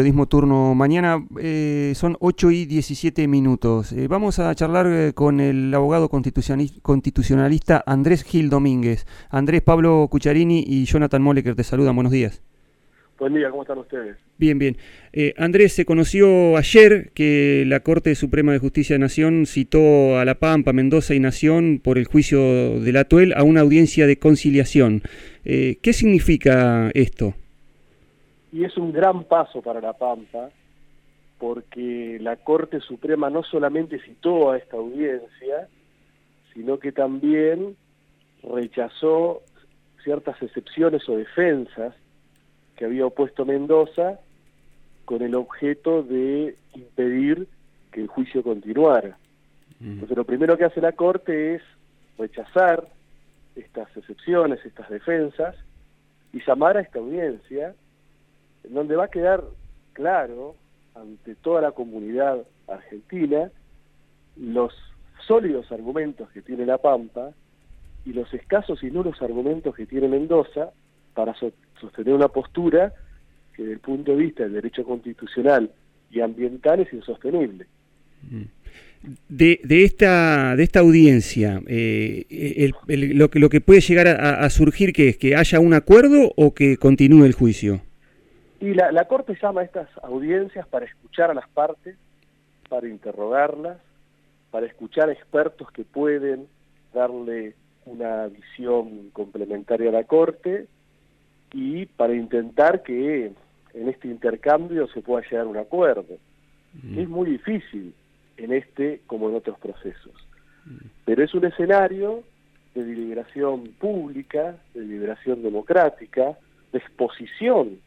Periodismo turno mañana eh, son 8 y 17 minutos. Eh, vamos a charlar eh, con el abogado constitucionalista Andrés Gil Domínguez. Andrés, Pablo Cucharini y Jonathan Moleker te saludan. Buenos días. Buen día, ¿cómo están ustedes? Bien, bien. Andrés, se conoció ayer que la Corte Suprema de Justicia de Nación citó a La Pampa, Mendoza y Nación por el juicio de la Tuel a una audiencia de conciliación. ¿Qué significa esto? Y es un gran paso para La Pampa, porque la Corte Suprema no solamente citó a esta audiencia, sino que también rechazó ciertas excepciones o defensas que había opuesto Mendoza con el objeto de impedir que el juicio continuara. Mm. Entonces lo primero que hace la Corte es rechazar estas excepciones, estas defensas, y llamar a esta audiencia donde va a quedar claro ante toda la comunidad argentina los sólidos argumentos que tiene La Pampa y los escasos y nulos argumentos que tiene Mendoza para sostener una postura que desde el punto de vista del derecho constitucional y ambiental es insostenible. De, de, esta, de esta audiencia, eh, lo, que, lo que puede llegar a, a surgir, que es que haya un acuerdo o que continúe el juicio? Y la, Corte llama a estas audiencias para escuchar a las partes, para interrogarlas, para escuchar a expertos que pueden darle una visión complementaria a la Corte y para intentar que en este intercambio se pueda llegar a un acuerdo. Mm. Es muy difícil en este como en otros procesos, mm. pero es un escenario de deliberación pública, de deliberación democrática, de exposición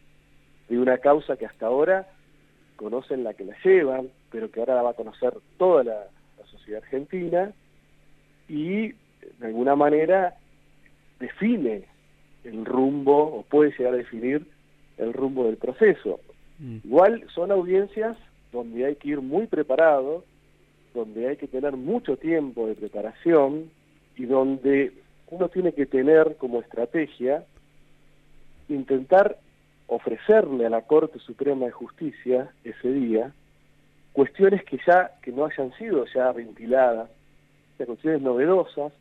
de una causa que hasta ahora conocen la que la llevan, pero que ahora la va a conocer toda la, sociedad argentina y de alguna manera define el rumbo o puede llegar a definir el rumbo del proceso. Mm. Igual son audiencias donde hay que ir muy preparado, donde hay que tener mucho tiempo de preparación y donde uno tiene que tener como estrategia intentar ofrecerle a la Corte Suprema de Justicia ese día cuestiones que ya que no hayan sido ya ventiladas, cuestiones novedosas,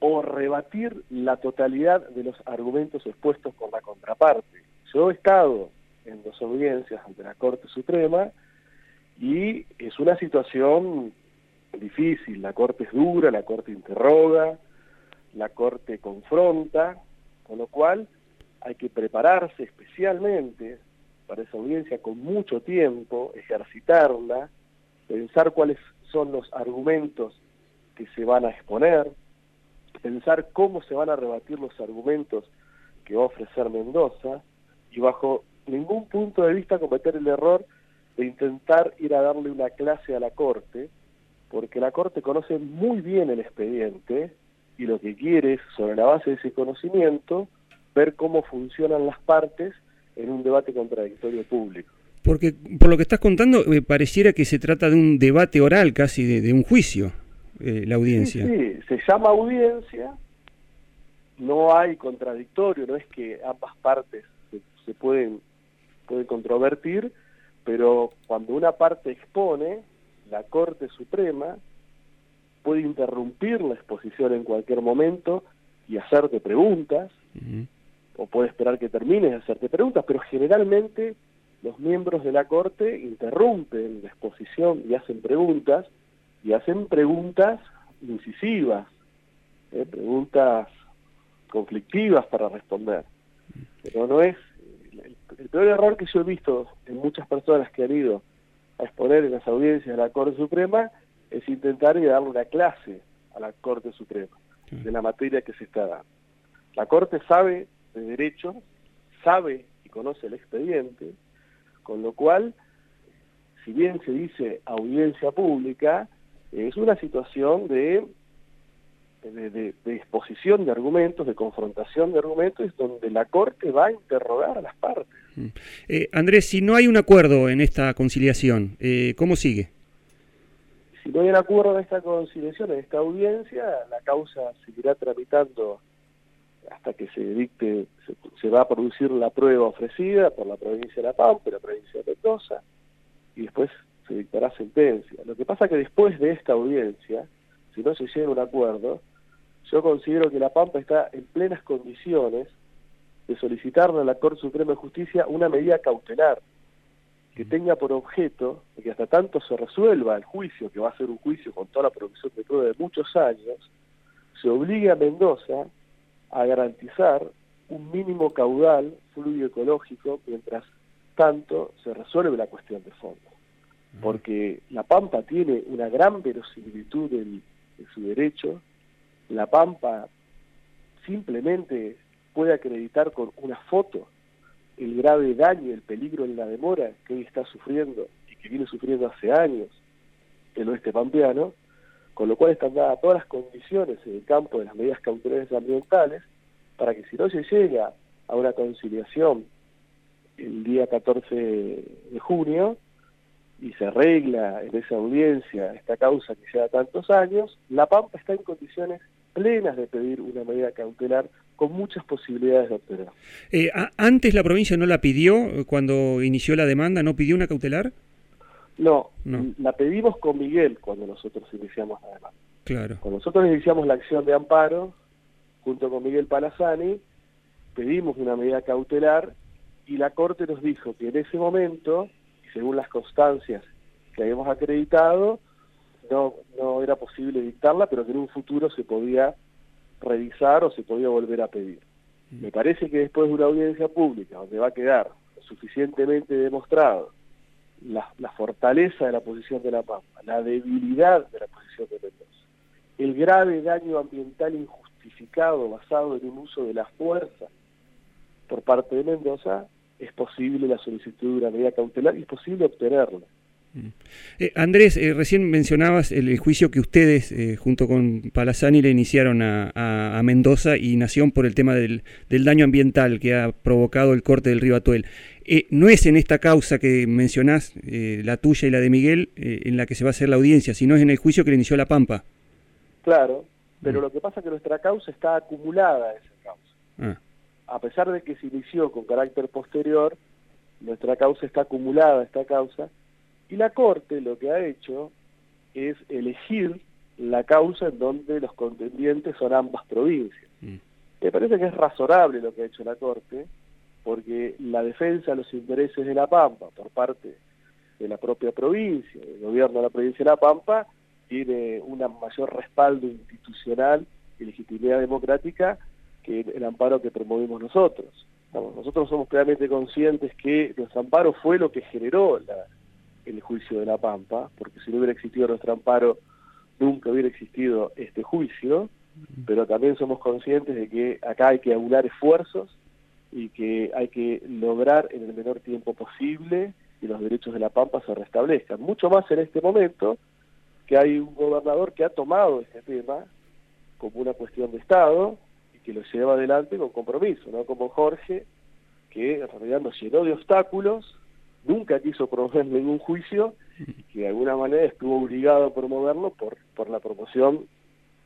o rebatir la totalidad de los argumentos expuestos por la contraparte. Yo he estado en dos audiencias ante la Corte Suprema y es una situación difícil, la Corte es dura, la Corte interroga, la Corte confronta, con lo cual hay que prepararse especialmente para esa audiencia con mucho tiempo, ejercitarla, pensar cuáles son los argumentos que se van a exponer, pensar cómo se van a rebatir los argumentos que va a ofrecer Mendoza y bajo ningún punto de vista cometer el error de intentar ir a darle una clase a la Corte, porque la Corte conoce muy bien el expediente y lo que quiere es, sobre la base de ese conocimiento, ver cómo funcionan las partes en un debate contradictorio público. Porque por lo que estás contando, me pareciera que se trata de un debate oral, casi de, un juicio, eh, la audiencia. Sí, se llama audiencia, no hay contradictorio, no es que ambas partes se, pueden, pueden controvertir, pero cuando una parte expone, la Corte Suprema puede interrumpir la exposición en cualquier momento y hacerte preguntas, o puede esperar que termines de hacerte preguntas, pero generalmente los miembros de la Corte interrumpen la exposición y hacen preguntas, y hacen preguntas incisivas, ¿eh? preguntas conflictivas para responder. Pero no es... El, peor error que yo he visto en muchas personas que han ido a exponer en las audiencias de la Corte Suprema es intentar darle una clase a la Corte Suprema de la materia que se está dando. La Corte sabe de Derecho sabe y conoce el expediente, con lo cual, si bien se dice audiencia pública, es una situación de, de, exposición de argumentos, de confrontación de argumentos, donde la Corte va a interrogar a las partes. Mm. Eh, Andrés, si no hay un acuerdo en esta conciliación, eh, ¿cómo sigue? Si no hay un acuerdo en esta conciliación, en esta audiencia, la causa seguirá tramitando hasta que se dicte, se, va a producir la prueba ofrecida por la provincia de La Pampa y la provincia de Mendoza, y después se dictará sentencia. Lo que pasa que después de esta audiencia, si no se llega a un acuerdo, yo considero que La Pampa está en plenas condiciones de solicitarle a la Corte Suprema de Justicia una medida cautelar que tenga por objeto que hasta tanto se resuelva el juicio, que va a ser un juicio con toda la producción de prueba de muchos años, se obligue a Mendoza a garantizar un mínimo caudal fluido ecológico mientras tanto se resuelve la cuestión de fondo. Porque La Pampa tiene una gran verosimilitud en, en su derecho, La Pampa simplemente puede acreditar con una foto el grave daño, el peligro en la demora que hoy está sufriendo y que viene sufriendo hace años el oeste pampeano, con lo cual están dadas todas las condiciones en el campo de las medidas cautelares ambientales para que si no se llega a una conciliación el día 14 de junio y se arregla en esa audiencia esta causa que lleva tantos años, La Pampa está en condiciones plenas de pedir una medida cautelar con muchas posibilidades de obtener. Eh, ¿Antes la provincia no la pidió cuando inició la demanda? ¿No pidió una cautelar? No, la pedimos con Miguel cuando nosotros iniciamos la demanda. Claro. Cuando nosotros iniciamos la acción de amparo, junto con Miguel Palazani, pedimos una medida cautelar y la Corte nos dijo que en ese momento, según las constancias que habíamos acreditado, no, no era posible dictarla, pero que en un futuro se podía revisar o se podía volver a pedir. Mm. Me parece que después de una audiencia pública donde va a quedar suficientemente demostrado la, fortaleza de la posición de La Pampa, la debilidad de la posición de Mendoza, el grave daño ambiental injustificado basado en un uso de la fuerza por parte de Mendoza, es posible la solicitud de una medida cautelar y es posible obtenerla. Eh, Andrés, eh, recién mencionabas el, juicio que ustedes, eh, junto con Palazani, le iniciaron a, Mendoza y Nación por el tema del, daño ambiental que ha provocado el corte del río Atuel. no es en esta causa que mencionás, la tuya y la de Miguel, en la que se va a hacer la audiencia, sino es en el juicio que le inició La Pampa. Claro, pero mm. lo que pasa es que nuestra causa está acumulada a esa causa. Ah. A pesar de que se inició con carácter posterior, nuestra causa está acumulada a esta causa y la Corte lo que ha hecho es elegir la causa en donde los contendientes son ambas provincias. Mm. Me parece que es razonable lo que ha hecho la Corte, porque la defensa de los intereses de La Pampa por parte de la propia provincia, del gobierno de la provincia de La Pampa, tiene un mayor respaldo institucional y legitimidad democrática que el amparo que promovimos nosotros. nosotros somos plenamente conscientes que nuestro amparo fue lo que generó la, el juicio de La Pampa, porque si no hubiera existido nuestro amparo, nunca hubiera existido este juicio, pero también somos conscientes de que acá hay que aunar esfuerzos y que hay que lograr en el menor tiempo posible que los derechos de La Pampa se restablezcan. Mucho más en este momento que hay un gobernador que ha tomado este tema como una cuestión de Estado y que lo lleva adelante con compromiso, no como Jorge, que en realidad nos llenó de obstáculos nunca quiso promover ningún juicio y de alguna manera estuvo obligado a promoverlo por, por la promoción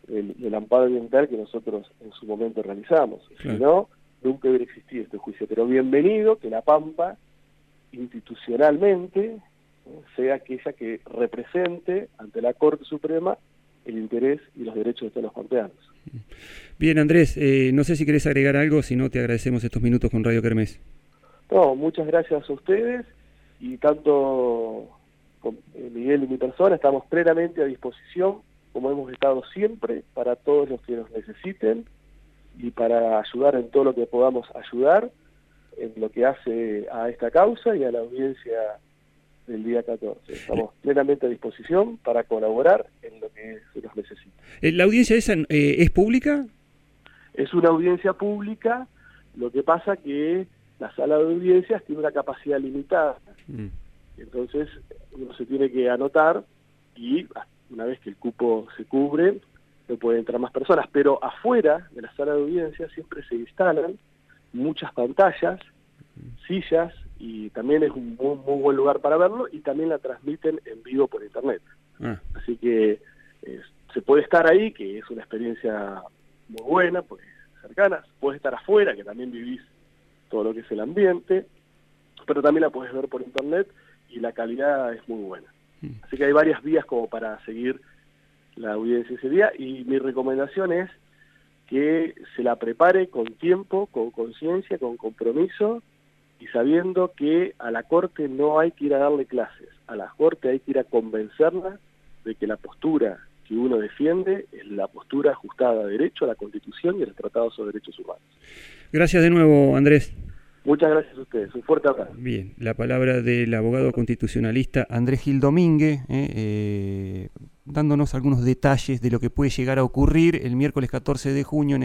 del, amparo ambiental que nosotros en su momento realizamos. Si no, nunca hubiera existido este juicio. Pero bienvenido que la Pampa institucionalmente sea aquella que represente ante la Corte Suprema el interés y los derechos de todos los pampeanos. Bien, Andrés, eh, no sé si querés agregar algo, si no te agradecemos estos minutos con Radio Kermés. No, muchas gracias a ustedes y tanto eh, Miguel y mi persona estamos plenamente a disposición, como hemos estado siempre, para todos los que nos necesiten y para ayudar en todo lo que podamos ayudar en lo que hace a esta causa y a la audiencia del día 14. Estamos plenamente a disposición para colaborar en lo que se nos necesita. Eh, ¿La audiencia esa eh, es pública? Es una audiencia pública, lo que pasa que la sala de audiencias tiene una capacidad limitada. Mm. Entonces uno se tiene que anotar y una vez que el cupo se cubre, no pueden entrar más personas. Pero afuera de la sala de audiencias siempre se instalan muchas pantallas, sillas, y también es un muy, buen lugar para verlo, y también la transmiten en vivo por internet. Ah. Así que se puede estar ahí, que es una experiencia muy buena, porque cercanas, puedes estar afuera, que también vivís todo lo que es el ambiente, pero también la puedes ver por internet y la calidad es muy buena. Mm. Así que hay varias vías como para seguir la audiencia ese día y mi recomendación es que se la prepare con tiempo, con conciencia, con compromiso y sabiendo que a la Corte no hay que ir a darle clases, a la Corte hay que ir a convencerla de que la postura que uno defiende es la postura ajustada a derecho, a la Constitución y a los tratados sobre derechos humanos. Gracias de nuevo, Andrés. Muchas gracias a ustedes. Un fuerte abrazo. Bien, la palabra del abogado constitucionalista Andrés Gil Domínguez, eh, eh, dándonos algunos detalles de lo que puede llegar a ocurrir el miércoles 14 de junio en